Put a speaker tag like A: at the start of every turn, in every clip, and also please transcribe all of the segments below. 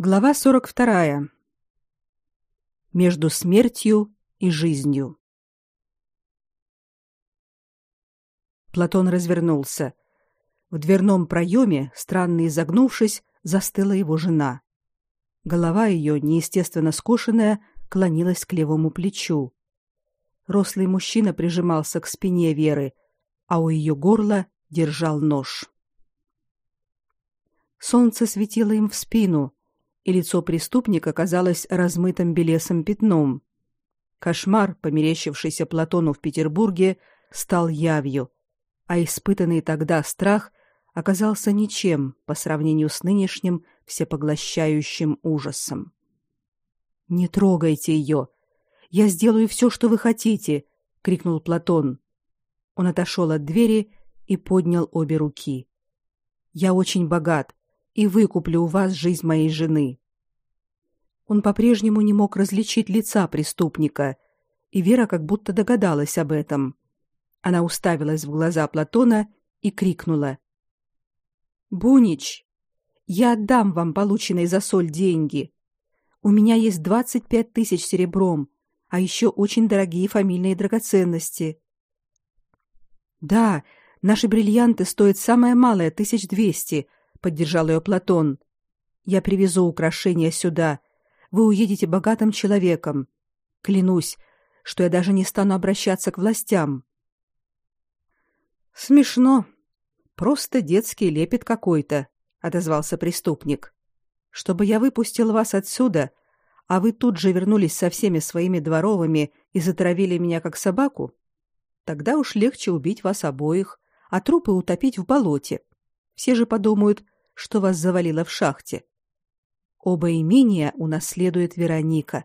A: Глава 42. Между смертью и жизнью. Платон развернулся. В дверном проеме, странно изогнувшись, застыла его жена. Голова ее, неестественно скошенная, клонилась к левому плечу. Рослый мужчина прижимался к спине Веры, а у ее горла держал нож. Солнце светило им в спину, и лицо преступника казалось размытым белесым пятном. Кошмар, померещившийся Платону в Петербурге, стал явью, а испытанный тогда страх оказался ничем по сравнению с нынешним всепоглощающим ужасом. Не трогайте ее. Я сделаю все, что вы хотите, крикнул Платон. Он отошел от двери и поднял обе руки. Я очень богат и выкуплю у вас жизнь моей жены. Он по-прежнему не мог различить лица преступника, и Вера как будто догадалась об этом. Она уставилась в глаза Платона и крикнула: "Бунич, я отдам вам полученные за соль деньги. У меня есть двадцать пять тысяч серебром, а еще очень дорогие фамильные драгоценности. Да, наши бриллианты стоят самое малое тысяч двести, поддержал ее Платон. Я привезу украшения сюда. Вы уедете богатым человеком. Клянусь, что я даже не стану обращаться к властям. Смешно. Просто детский лепет какой-то, отозвался преступник. Чтобы я выпустил вас отсюда, а вы тут же вернулись со всеми своими дворовыми и затравили меня как собаку, тогда уж легче убить вас обоих, а трупы утопить в болоте. Все же подумают, что вас завалило в шахте. Оба имения унаследует Вероника,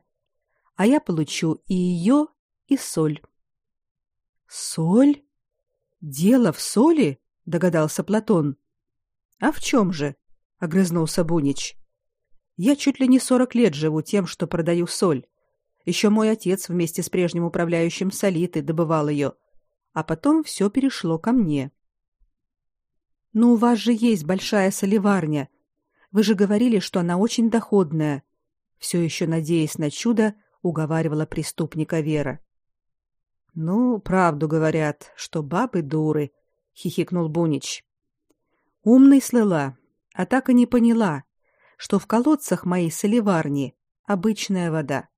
A: а я получу и ее, и соль. Соль? Дело в соли? догадался Платон. А в чем же? огрызнулся Бунич. Я чуть ли не сорок лет живу тем, что продаю соль. Еще мой отец вместе с прежним управляющим Солиты добывал ее, а потом все перешло ко мне. Но у вас же есть большая солеварня. Вы же говорили, что она очень доходная. Все еще надеясь на чудо, уговаривала преступника Вера. Ну, правду говорят, что бабы дуры, хихикнул Бунич. Умный слыла, а так и не поняла, что в колодцах моей солеварни обычная вода.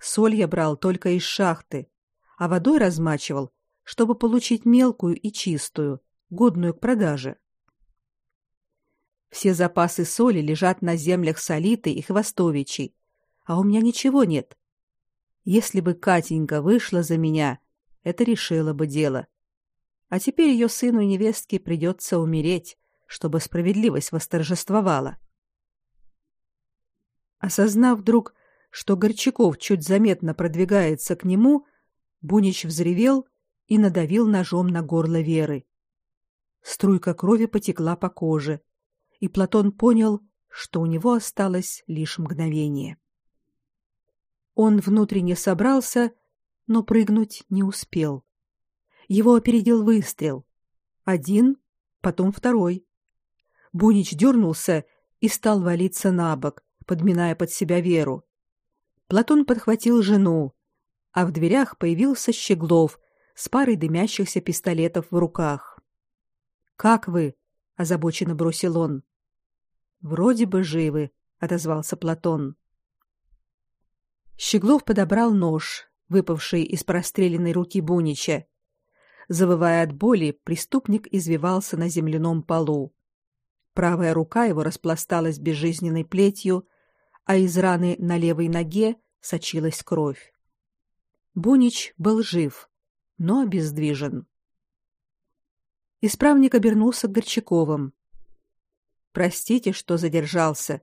A: Соль я брал только из шахты, а водой размачивал, чтобы получить мелкую и чистую, годную к продаже. Все запасы соли лежат на землях Солиты и Хвостовичей, а у меня ничего нет. Если бы Катенька вышла за меня, это решило бы дело. А теперь ее сыну и невестке придется умереть, чтобы справедливость восторжествовала. Осознав вдруг, что Горчаков чуть заметно продвигается к нему, Бунич взревел и надавил ножом на горло Веры. Струйка крови потекла по коже, и Платон понял, что у него осталось лишь мгновение. Он внутренне собрался, но прыгнуть не успел. Его опередил выстрел. Один, потом второй. Бунич дернулся и стал валиться на бок, подминая под себя Веру. Платон подхватил жену, а в дверях появился Щеглов с парой дымящихся пистолетов в руках. Как вы? озабоченно бросил он. Вроде бы живы, отозвался Платон. Щеглов подобрал нож, выпавший из простреленной руки Бунича. Завывая от боли, преступник извивался на земляном полу. Правая рука его распласталась безжизненной плетью, а из раны на левой ноге сочилась кровь. Бунич был жив, но обездвижен. Исправник обернулся к Горчаковым. Простите, что задержался.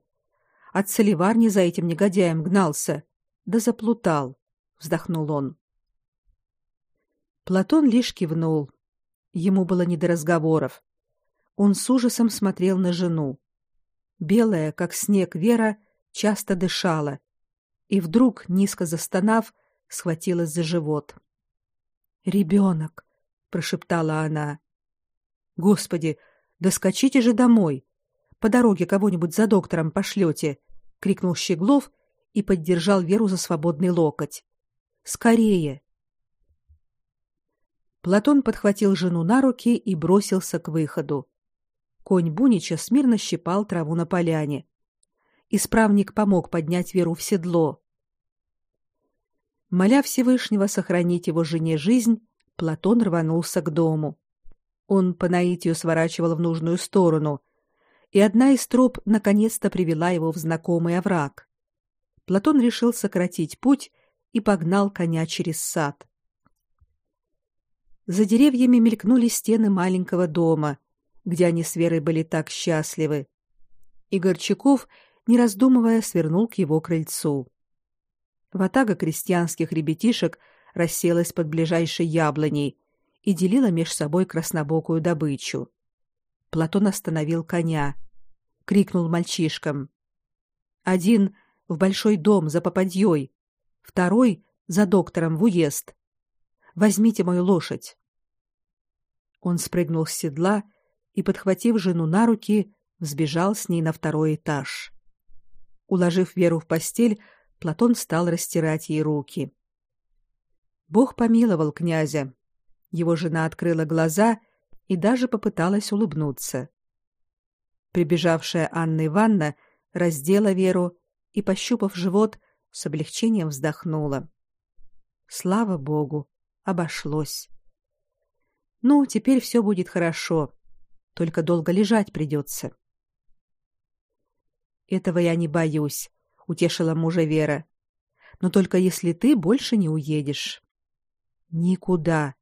A: От соливарни за этим негодяем гнался, да заплутал, вздохнул он. Платон лишь кивнул. Ему было не до разговоров. Он с ужасом смотрел на жену. Белая, как снег, Вера часто дышала и вдруг, низко застонав, схватилась за живот. «Ребенок!» — прошептала она. Господи, доскочите же домой. По дороге кого-нибудь за доктором пошлете, крикнул Щеглов и поддержал Веру за свободный локоть. Скорее. Платон подхватил жену на руки и бросился к выходу. Конь Бунича смирно щипал траву на поляне. Исправник помог поднять Веру в седло. Моля Всевышнего сохранить его жене жизнь, Платон рванулся к дому. Он по наитию сворачивал в нужную сторону, и одна из троп наконец-то привела его в знакомый овраг. Платон решил сократить путь и погнал коня через сад. За деревьями мелькнули стены маленького дома, где они с Верой были так счастливы. И Горчаков, не раздумывая, свернул к его крыльцу. Ватага крестьянских ребятишек расселась под ближайшей яблоней и делила меж собой краснобокую добычу. Платон остановил коня, крикнул мальчишкам: "Один в большой дом за попадьей, второй за доктором в уезд. Возьмите мою лошадь". Он спрыгнул с седла и, подхватив жену на руки, взбежал с ней на второй этаж. Уложив Веру в постель, Платон стал растирать ей руки. Бог помиловал князя. Его жена открыла глаза и даже попыталась улыбнуться. Прибежавшая Анна Ивановна раздела Веру и, пощупав живот, с облегчением вздохнула. Слава богу, обошлось. Ну, теперь все будет хорошо. Только долго лежать придется. Этого я не боюсь, утешила мужа Вера. Но только если ты больше не уедешь. Никуда.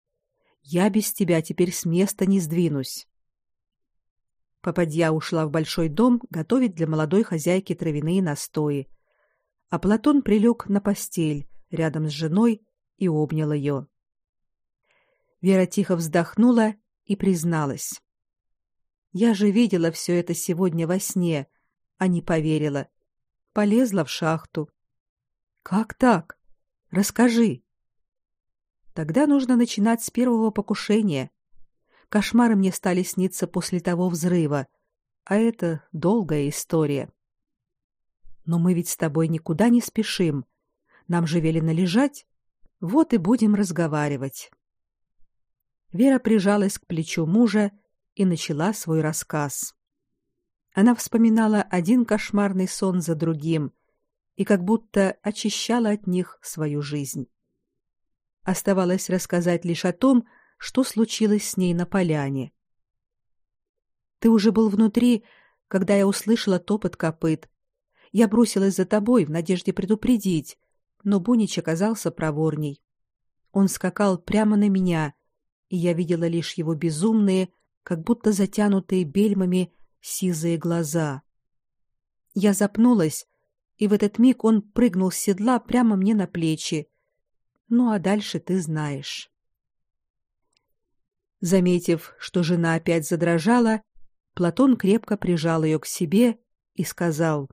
A: Я без тебя теперь с места не сдвинусь. Попадья ушла в большой дом готовить для молодой хозяйки травяные настои, а Платон прилег на постель рядом с женой и обнял ее. Вера тихо вздохнула и призналась: "Я же видела все это сегодня во сне, а не поверила. Полезла в шахту. Как так? Расскажи". Тогда нужно начинать с первого покушения. Кошмары мне стали сниться после того взрыва, а это долгая история. Но мы ведь с тобой никуда не спешим. Нам же велено лежать. Вот и будем разговаривать. Вера прижалась к плечу мужа и начала свой рассказ. Она вспоминала один кошмарный сон за другим и как будто очищала от них свою жизнь. Оставалось рассказать лишь о том, что случилось с ней на поляне. Ты уже был внутри, когда я услышала топот копыт. Я бросилась за тобой в надежде предупредить, но Бунич оказался проворней. Он скакал прямо на меня, и я видела лишь его безумные, как будто затянутые бельмами, сизые глаза. Я запнулась, и в этот миг он прыгнул с седла прямо мне на плечи. Ну а дальше ты знаешь. Заметив, что жена опять задрожала, Платон крепко прижал ее к себе и сказал: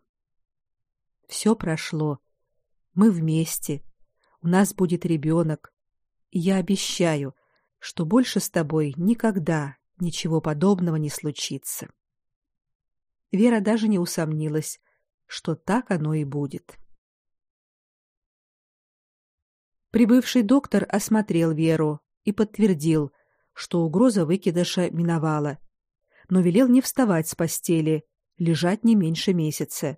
A: «Все прошло. Мы вместе. У нас будет ребенок. Я обещаю, что больше с тобой никогда ничего подобного не случится". Вера даже не усомнилась, что так оно и будет. Прибывший доктор осмотрел Веру и подтвердил, что угроза выкидыша миновала, но велел не вставать с постели, лежать не меньше месяца.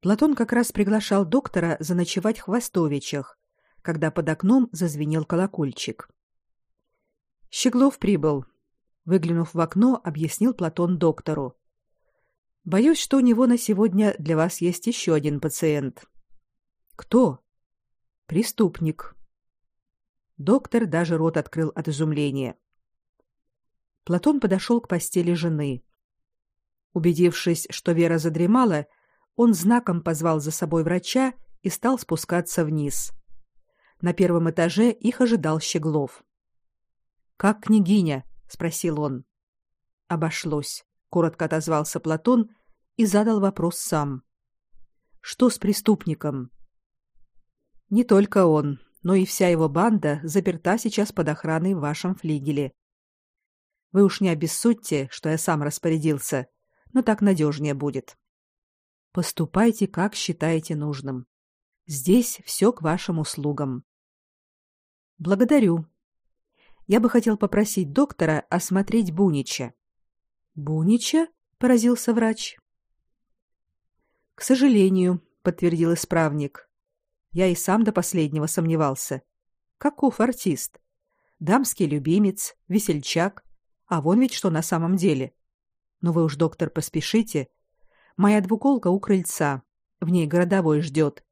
A: Платон как раз приглашал доктора заночевать в Хвостовичах, когда под окном зазвенел колокольчик. Щеглов прибыл. Выглянув в окно, объяснил Платон доктору. Боюсь, что у него на сегодня для вас есть еще один пациент. Кто? Преступник. Доктор даже рот открыл от изумления. Платон подошел к постели жены. Убедившись, что Вера задремала, он знаком позвал за собой врача и стал спускаться вниз. На первом этаже их ожидал Щеглов. Как княгиня? спросил он. Обошлось, коротко отозвался Платон и задал вопрос сам. Что с преступником? Не только он, но и вся его банда заперта сейчас под охраной в вашем флигеле. Вы уж не обессудьте, что я сам распорядился, но так надежнее будет. Поступайте, как считаете нужным. Здесь все к вашим услугам. Благодарю. Я бы хотел попросить доктора осмотреть Бунича. Бунича? поразился врач. К сожалению, подтвердил исправник. Я и сам до последнего сомневался. Каков артист? Дамский любимец, весельчак, а вон ведь что на самом деле. Но вы уж, доктор, поспешите. Моя двуколка у крыльца. В ней городовой ждет.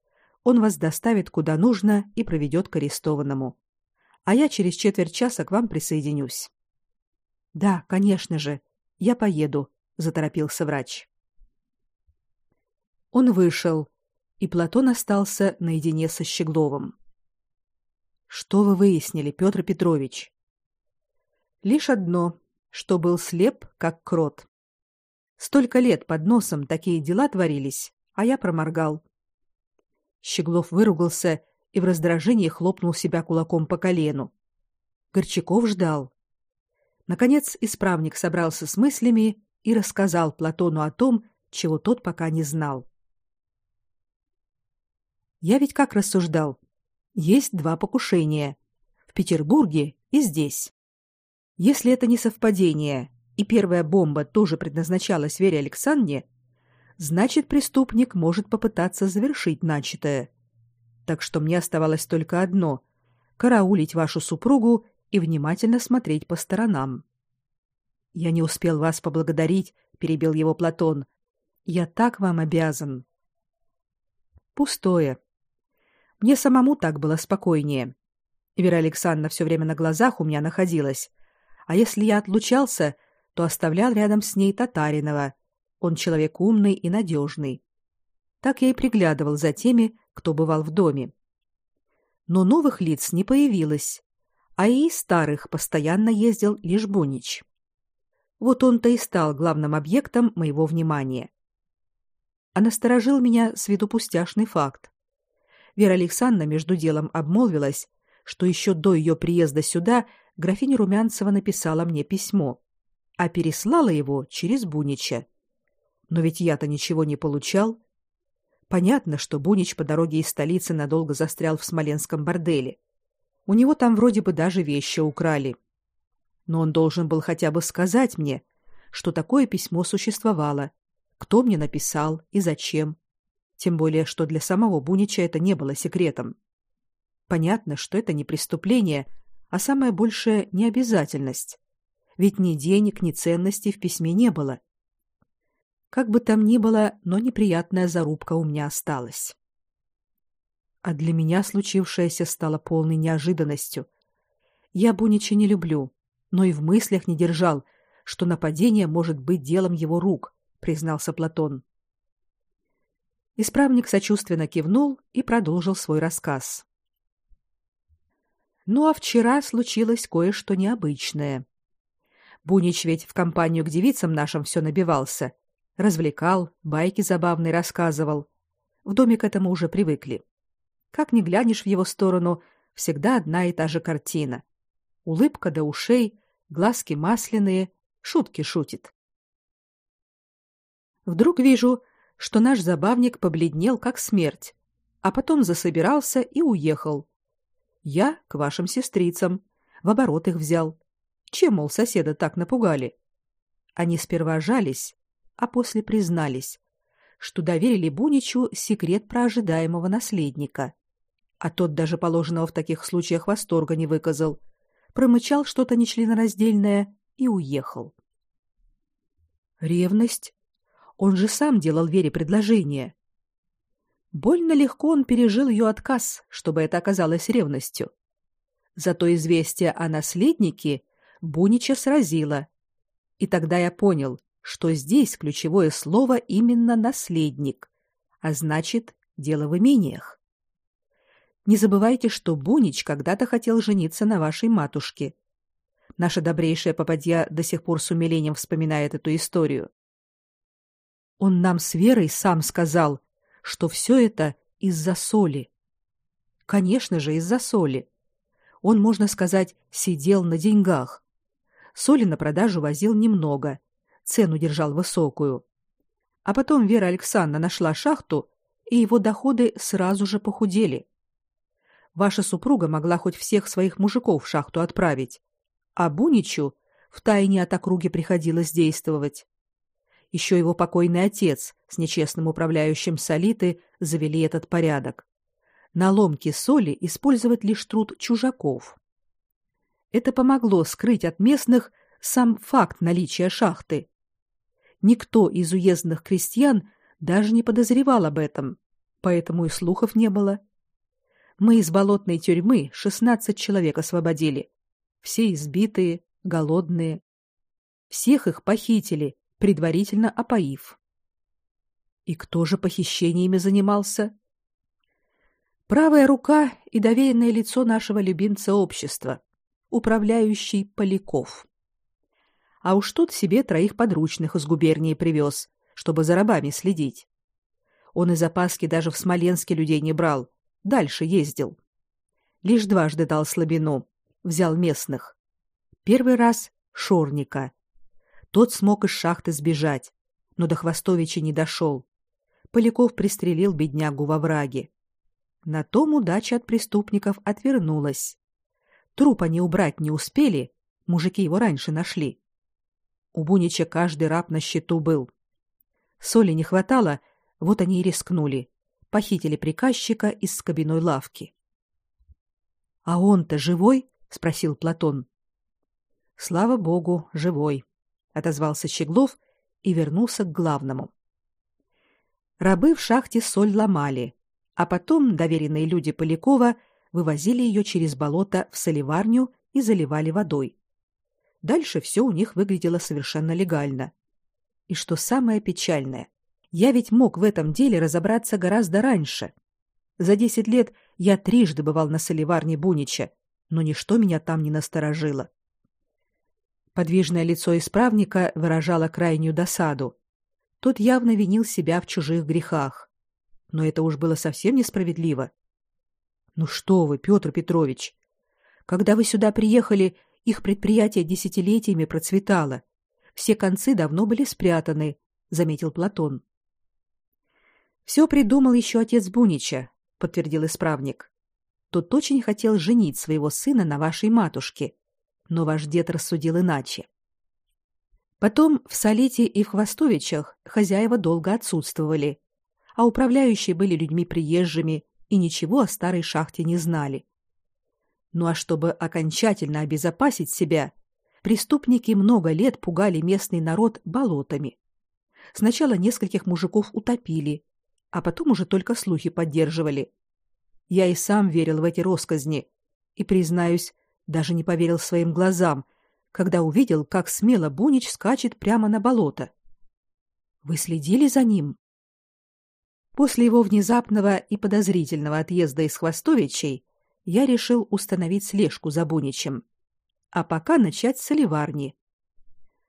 A: Он вас доставит куда нужно и проведет к арестованному. А я через четверть часа к вам присоединюсь. Да, конечно же. Я поеду, заторопился врач. Он вышел, и Платон остался наедине со Щегловым. Что вы выяснили, Петр Петрович? Лишь одно, что был слеп, как крот. Столько лет под носом такие дела творились, а я проморгал. Щеглов выругался и в раздражении хлопнул себя кулаком по колену. Горчаков ждал. Наконец исправник собрался с мыслями и рассказал Платону о том, чего тот пока не знал. Я ведь как рассуждал. Есть два покушения. В Петербурге и здесь. Если это не совпадение, и первая бомба тоже предназначалась Вере Александре, значит, преступник может попытаться завершить начатое. Так что мне оставалось только одно — караулить вашу супругу и внимательно смотреть по сторонам. Я не успел вас поблагодарить, перебил его Платон. Я так вам обязан. Пустое. Мне самому так было спокойнее. Вера Александровна все время на глазах у меня находилась. А если я отлучался, то оставлял рядом с ней Татаринова. Он человек умный и надежный. Так я и приглядывал за теми, кто бывал в доме. Но новых лиц не появилось, а и старых постоянно ездил лишь Бунич. Вот он-то и стал главным объектом моего внимания. А насторожил меня с виду пустяшный факт. Вера Александровна между делом обмолвилась, что еще до ее приезда сюда графиня Румянцева написала мне письмо, а переслала его через Бунича. Но ведь я-то ничего не получал. Понятно, что Бунич по дороге из столицы надолго застрял в Смоленском борделе. У него там вроде бы даже вещи украли но он должен был хотя бы сказать мне, что такое письмо существовало, кто мне написал и зачем. Тем более, что для самого Бунича это не было секретом. Понятно, что это не преступление, а самое большее необязательность. Ведь ни денег, ни ценностей в письме не было. Как бы там ни было, но неприятная зарубка у меня осталась. А для меня случившееся стало полной неожиданностью. Я Бунича не люблю, но и в мыслях не держал, что нападение может быть делом его рук, признался Платон. Исправник сочувственно кивнул и продолжил свой рассказ. Ну а вчера случилось кое-что необычное. Бунич ведь в компанию к девицам нашим все набивался, развлекал, байки забавные рассказывал. В доме к этому уже привыкли. Как ни глянешь в его сторону, всегда одна и та же картина. Улыбка до ушей, глазки масляные, шутки шутит. Вдруг вижу, что наш забавник побледнел как смерть, а потом засобирался и уехал. Я к вашим сестрицам, в оборот их взял. Чем, мол, соседа так напугали? Они сперва жались, а после признались, что доверили Буничу секрет про ожидаемого наследника. А тот даже положенного в таких случаях восторга не выказал — промычал что-то нечленораздельное и уехал. Ревность? Он же сам делал Вере предложение. Больно легко он пережил ее отказ, чтобы это оказалось ревностью. Зато известие о наследнике Бунича сразило. И тогда я понял, что здесь ключевое слово именно наследник, а значит, дело в имениях. Не забывайте, что Бунич когда-то хотел жениться на вашей матушке. Наша добрейшая попадья до сих пор с умилением вспоминает эту историю. Он нам с Верой сам сказал, что все это из-за соли. Конечно же, из-за соли. Он, можно сказать, сидел на деньгах. Соли на продажу возил немного, цену держал высокую. А потом Вера Александровна нашла шахту, и его доходы сразу же похудели. Ваша супруга могла хоть всех своих мужиков в шахту отправить, а Буничу втайне от округи приходилось действовать. Еще его покойный отец с нечестным управляющим солиты завели этот порядок. На ломке соли использовать лишь труд чужаков. Это помогло скрыть от местных сам факт наличия шахты. Никто из уездных крестьян даже не подозревал об этом, поэтому и слухов не было. Мы из болотной тюрьмы 16 человек освободили. Все избитые, голодные. Всех их похитили, предварительно опоив. И кто же похищениями занимался? Правая рука и доверенное лицо нашего любимца общества, управляющий Поляков. А уж тут себе троих подручных из губернии привез, чтобы за рабами следить. Он из опаски даже в Смоленске людей не брал, дальше ездил. Лишь дважды дал слабину, взял местных. Первый раз — Шорника. Тот смог из шахты сбежать, но до Хвостовича не дошел. Поляков пристрелил беднягу во враге. На том удача от преступников отвернулась. Труп они убрать не успели, мужики его раньше нашли. У Бунича каждый раб на счету был. Соли не хватало, вот они и рискнули. Похитили приказчика из скобяной лавки. — А он-то живой? — спросил Платон. — Слава богу, живой, — отозвался Щеглов и вернулся к главному. Рабы в шахте соль ломали, а потом доверенные люди Полякова вывозили ее через болото в соливарню и заливали водой. Дальше все у них выглядело совершенно легально. И что самое печальное, я ведь мог в этом деле разобраться гораздо раньше. За десять лет я трижды бывал на соливарне Бунича, но ничто меня там не насторожило. Подвижное лицо исправника выражало крайнюю досаду. Тот явно винил себя в чужих грехах. Но это уж было совсем несправедливо. Ну что вы, Петр Петрович, когда вы сюда приехали, их предприятие десятилетиями процветало. Все концы давно были спрятаны, заметил Платон. Все придумал еще отец Бунича, подтвердил исправник. Тот очень хотел женить своего сына на вашей матушке, но ваш дед рассудил иначе. Потом в Солите и в Хвостовичах хозяева долго отсутствовали, а управляющие были людьми приезжими и ничего о старой шахте не знали. Ну а чтобы окончательно обезопасить себя, преступники много лет пугали местный народ болотами. Сначала нескольких мужиков утопили, а потом уже только слухи поддерживали. Я и сам верил в эти россказни и, признаюсь, даже не поверил своим глазам, когда увидел, как смело Бунич скачет прямо на болото. Вы следили за ним? После его внезапного и подозрительного отъезда из Хвостовичей я решил установить слежку за Буничем, а пока начать с Оливарни.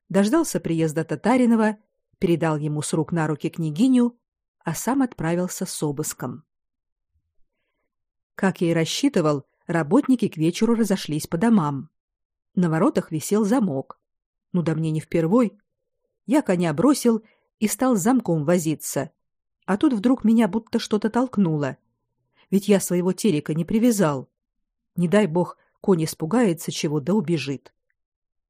A: Дождался приезда Татаринова, передал ему с рук на руки княгиню, а сам отправился с обыском. Как я и рассчитывал, работники к вечеру разошлись по домам. На воротах висел замок. Ну да мне не впервой. Я коня бросил и стал с замком возиться. А тут вдруг меня будто что-то толкнуло ведь я своего терека не привязал. Не дай бог, конь испугается чего да убежит.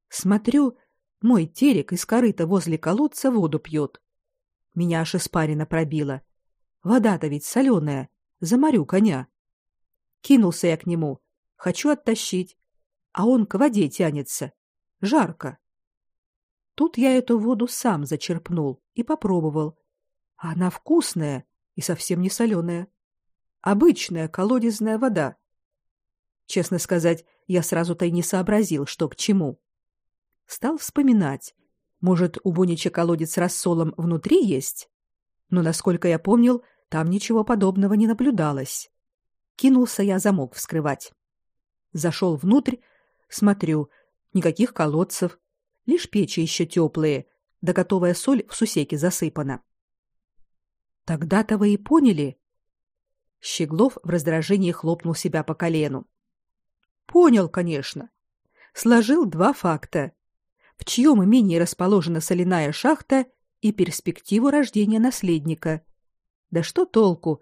A: Смотрю, мой терек из корыта возле колодца воду пьет. Меня аж испарина пробила. Вода-то ведь соленая, заморю коня. Кинулся я к нему, хочу оттащить, а он к воде тянется. Жарко. Тут я эту воду сам зачерпнул и попробовал. А она вкусная и совсем не соленая. Обычная колодезная вода. Честно сказать, я сразу-то и не сообразил, что к чему. Стал вспоминать. Может, у Бунича колодец с рассолом внутри есть? Но, насколько я помнил, там ничего подобного не наблюдалось. Кинулся я замок вскрывать. Зашел внутрь, смотрю, никаких колодцев, лишь печи еще теплые, да готовая соль в сусеке засыпана. Тогда-то вы и поняли, Щеглов в раздражении хлопнул себя по колену. Понял, конечно. Сложил два факта. В чьем имении расположена соляная шахта и перспективу рождения наследника. Да что толку?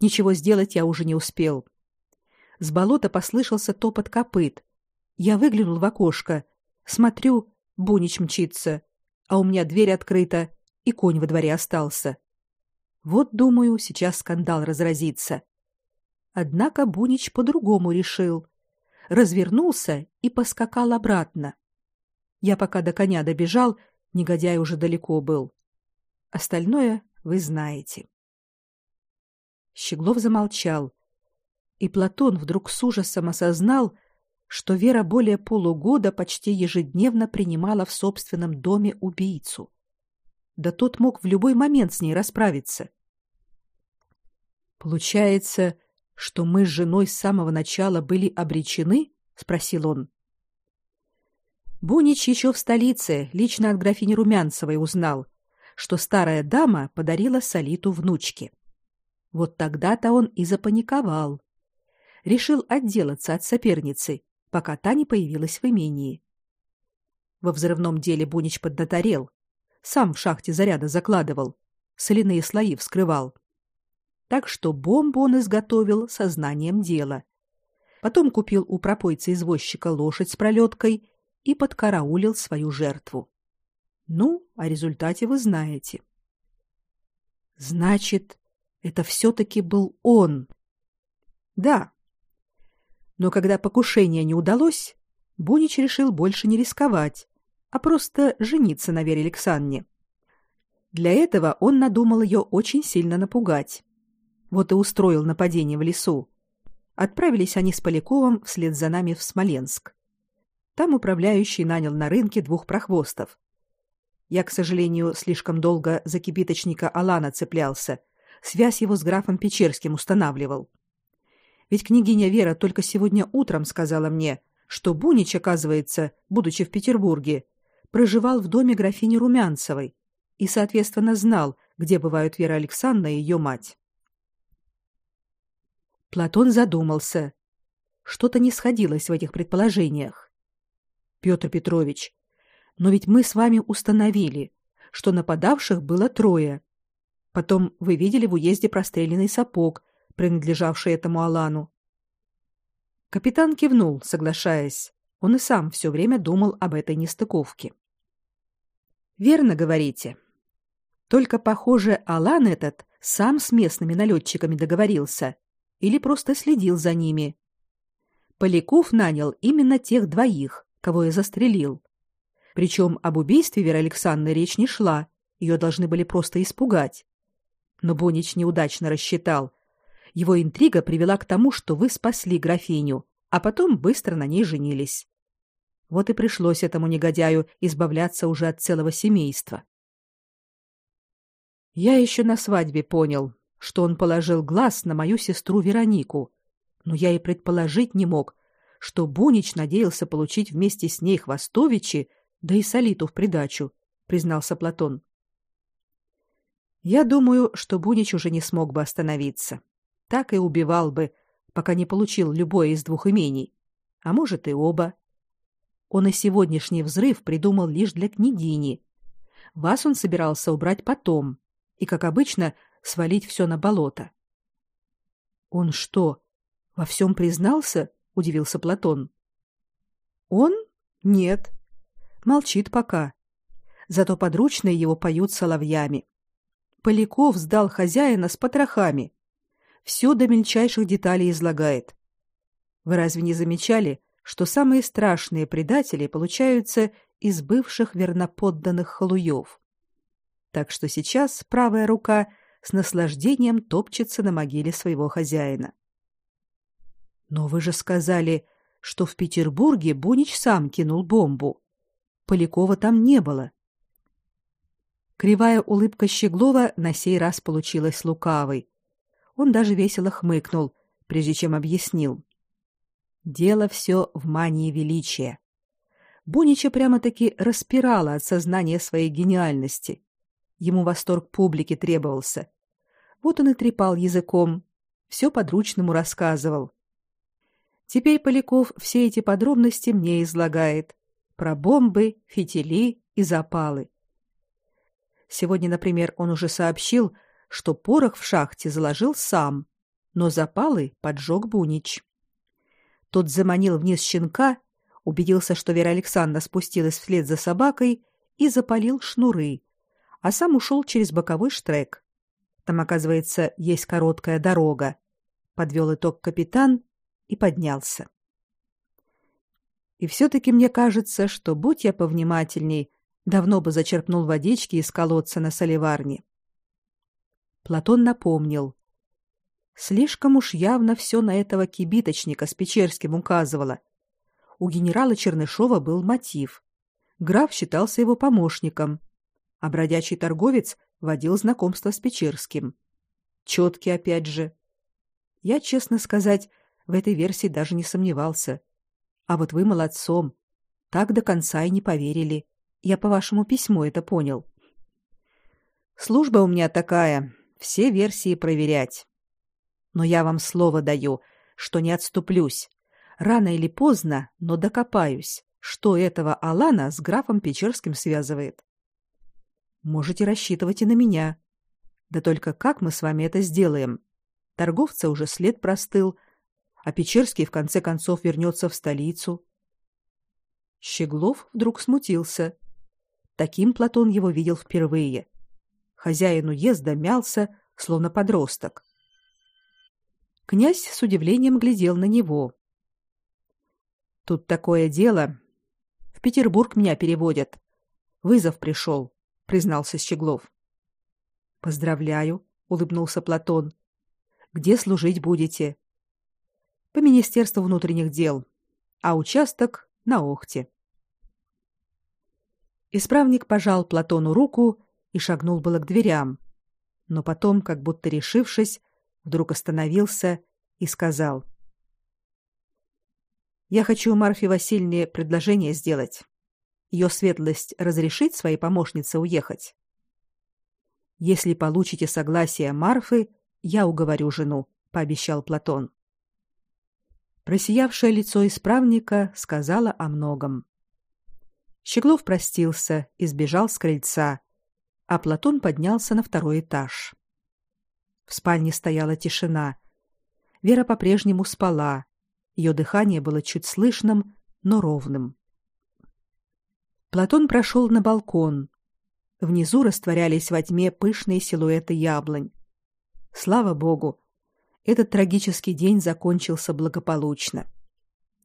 A: Ничего сделать я уже не успел. С болота послышался топот копыт. Я выглянул в окошко. Смотрю, Бунич мчится, а у меня дверь открыта, и конь во дворе остался. Вот, думаю, сейчас скандал разразится. Однако Бунич по-другому решил. Развернулся и поскакал обратно. Я пока до коня добежал, негодяй уже далеко был. Остальное вы знаете. Щеглов замолчал, и Платон вдруг с ужасом осознал, что Вера более полугода почти ежедневно принимала в собственном доме убийцу. Да тот мог в любой момент с ней расправиться. Получается, что мы с женой с самого начала были обречены? спросил он. Бунич еще в столице лично от графини Румянцевой узнал, что старая дама подарила Солиту внучке. Вот тогда-то он и запаниковал. Решил отделаться от соперницы, пока та не появилась в имении. Во взрывном деле Бунич поднаторел. Сам в шахте заряда закладывал, соляные слои вскрывал. Так что бомбу он изготовил сознанием дела. Потом купил у пропойца-извозчика лошадь с пролеткой и подкараулил свою жертву. Ну, о результате вы знаете. Значит, это все-таки был он. Да. Но когда покушение не удалось, Бунич решил больше не рисковать, а просто жениться на Вере Александре. Для этого он надумал ее очень сильно напугать. Вот и устроил нападение в лесу. Отправились они с Поляковым вслед за нами в Смоленск. Там управляющий нанял на рынке двух прохвостов. Я, к сожалению, слишком долго за кипиточника Алана цеплялся. Связь его с графом Печерским устанавливал. Ведь княгиня Вера только сегодня утром сказала мне, что Бунич, оказывается, будучи в Петербурге, проживал в доме графини Румянцевой и, соответственно, знал, где бывают Вера Александровна и ее мать. Платон задумался. Что-то не сходилось в этих предположениях. Петр Петрович, но ведь мы с вами установили, что нападавших было трое. Потом вы видели в уезде простреленный сапог, принадлежавший этому Алану. Капитан кивнул, соглашаясь. Он и сам все время думал об этой нестыковке. Верно говорите. Только, похоже, Алан этот сам с местными налетчиками договорился или просто следил за ними. Поляков нанял именно тех двоих, кого я застрелил. Причем об убийстве Веры Александры речь не шла, ее должны были просто испугать. Но Бонич неудачно рассчитал. Его интрига привела к тому, что вы спасли графиню, а потом быстро на ней женились. Вот и пришлось этому негодяю избавляться уже от целого семейства. Я еще на свадьбе понял, что он положил глаз на мою сестру Веронику, но я и предположить не мог, что Бунич надеялся получить вместе с ней Хвостовичи, да и Солиту в придачу, признался Платон. Я думаю, что Бунич уже не смог бы остановиться. Так и убивал бы, пока не получил любое из двух имений, а может и оба. Он и сегодняшний взрыв придумал лишь для княгини. Вас он собирался убрать потом и, как обычно, свалить все на болото. Он что, во всем признался? удивился Платон. Он? Нет. Молчит пока. Зато подручные его поют соловьями. Поляков сдал хозяина с потрохами. Все до мельчайших деталей излагает. Вы разве не замечали, что самые страшные предатели получаются из бывших верноподданных халуев? Так что сейчас правая рука с наслаждением топчется на могиле своего хозяина. Но вы же сказали, что в Петербурге Бунич сам кинул бомбу. Полякова там не было. Кривая улыбка Щеглова на сей раз получилась лукавой. Он даже весело хмыкнул, прежде чем объяснил. Дело все в мании величия. Бунича прямо-таки распирало от сознания своей гениальности. Ему восторг публики требовался. Вот он и трепал языком, все подручному рассказывал. Теперь Поляков все эти подробности мне излагает. Про бомбы, фитили и запалы. Сегодня, например, он уже сообщил, что порох в шахте заложил сам, но запалы поджег Бунич. Тот заманил вниз щенка, убедился, что Вера Александровна спустилась вслед за собакой и запалил шнуры, а сам ушел через боковой штрек. Там, оказывается, есть короткая дорога. Подвел итог капитан и поднялся. И все-таки мне кажется, что, будь я повнимательней, давно бы зачерпнул водички из колодца на соливарне. Платон напомнил. Слишком уж явно все на этого кибиточника с Печерским указывало. У генерала Чернышова был мотив. Граф считался его помощником, а бродячий торговец водил знакомство с Печерским. Четкий опять же. Я, честно сказать, в этой версии даже не сомневался. А вот вы молодцом. Так до конца и не поверили. Я по вашему письму это понял. Служба у меня такая, все версии проверять. Но я вам слово даю, что не отступлюсь. Рано или поздно, но докопаюсь, что этого Алана с графом Печерским связывает. Можете рассчитывать и на меня. Да только как мы с вами это сделаем? Торговца уже след простыл, а Печерский в конце концов вернется в столицу. Щеглов вдруг смутился. Таким Платон его видел впервые. Хозяин уезда мялся, словно подросток. Князь с удивлением глядел на него. Тут такое дело. В Петербург меня переводят. Вызов пришел, признался Щеглов. Поздравляю, улыбнулся Платон. Где служить будете? По Министерству внутренних дел, а участок на Охте. Исправник пожал Платону руку и шагнул было к дверям, но потом, как будто решившись, вдруг остановился и сказал: "Я хочу Марфе Васильевне предложение сделать. Ее светлость разрешит своей помощнице уехать. Если получите согласие Марфы, я уговорю жену", пообещал Платон. Просиявшее лицо исправника сказала о многом. Щеглов простился и сбежал с крыльца, а Платон поднялся на второй этаж. В спальне стояла тишина. Вера по-прежнему спала. Ее дыхание было чуть слышным, но ровным. Платон прошел на балкон. Внизу растворялись во тьме пышные силуэты яблонь. Слава богу, этот трагический день закончился благополучно.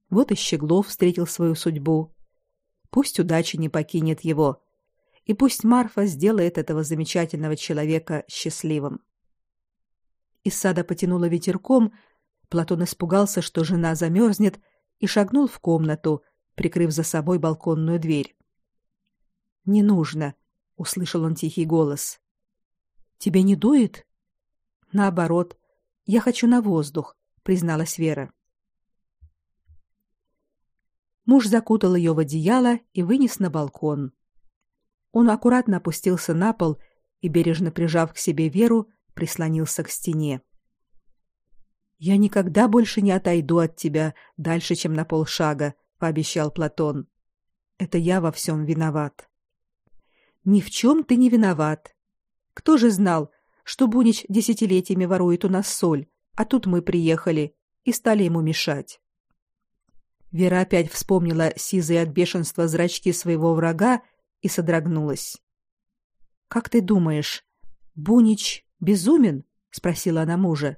A: Вот и Щеглов встретил свою судьбу. Пусть удача не покинет его, и пусть Марфа сделает этого замечательного человека счастливым. Из сада потянуло ветерком, Платон испугался, что жена замерзнет, и шагнул в комнату, прикрыв за собой балконную дверь. «Не нужно», — услышал он тихий голос. «Тебе не дует?» «Наоборот, я хочу на воздух», — призналась Вера. Муж закутал ее в одеяло и вынес на балкон. Он аккуратно опустился на пол и, бережно прижав к себе Веру, прислонился к стене. «Я никогда больше не отойду от тебя дальше, чем на полшага», — пообещал Платон. «Это я во всем виноват». «Ни в чем ты не виноват. Кто же знал, что Бунич десятилетиями ворует у нас соль, а тут мы приехали и стали ему мешать?» Вера опять вспомнила сизые от бешенства зрачки своего врага и содрогнулась. Как ты думаешь, Бунич безумен? спросила она мужа.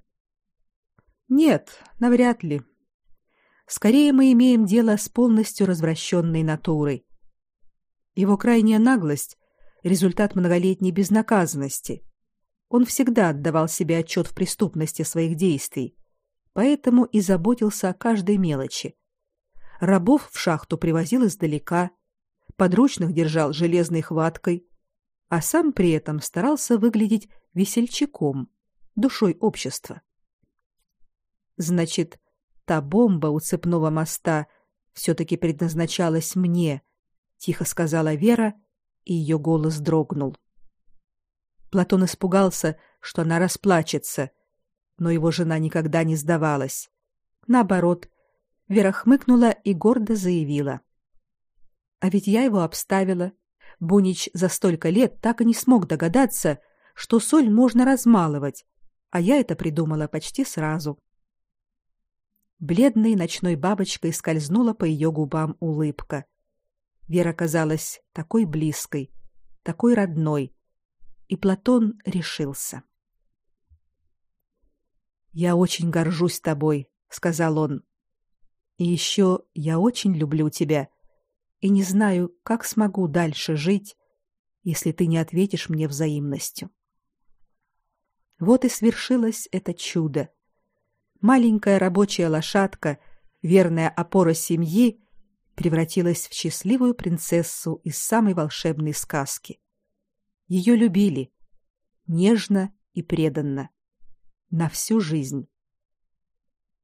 A: Нет, навряд ли. Скорее мы имеем дело с полностью развращенной натурой. Его крайняя наглость результат многолетней безнаказанности. Он всегда отдавал себе отчет в преступности своих действий, поэтому и заботился о каждой мелочи. Рабов в шахту привозил издалека, подручных держал железной хваткой, а сам при этом старался выглядеть весельчаком, душой общества. Значит, та бомба у цепного моста все-таки предназначалась мне, тихо сказала Вера, и ее голос дрогнул. Платон испугался, что она расплачется, но его жена никогда не сдавалась. Наоборот, Вера хмыкнула и гордо заявила: а ведь я его обставила. Бунич за столько лет так и не смог догадаться, что соль можно размалывать, а я это придумала почти сразу. Бледной ночной бабочкой скользнула по ее губам улыбка. Вера казалась такой близкой, такой родной, и Платон решился. Я очень горжусь тобой, сказал он. И еще я очень люблю тебя и не знаю, как смогу дальше жить, если ты не ответишь мне взаимностью. Вот и свершилось это чудо. Маленькая рабочая лошадка, верная опора семьи, превратилась в счастливую принцессу из самой волшебной сказки. Ее любили нежно и преданно на всю жизнь.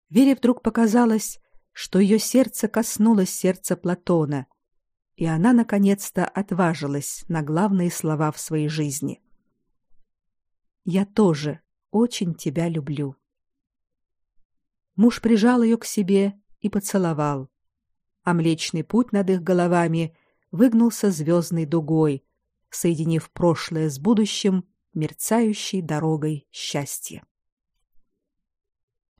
A: Вере вдруг показалось, что ее сердце коснулось сердца Платона, и она наконец-то отважилась на главные слова в своей жизни. Я тоже очень тебя люблю. Муж прижал ее к себе и поцеловал, а Млечный путь над их головами выгнулся звездной дугой, соединив прошлое с будущим мерцающей дорогой счастья.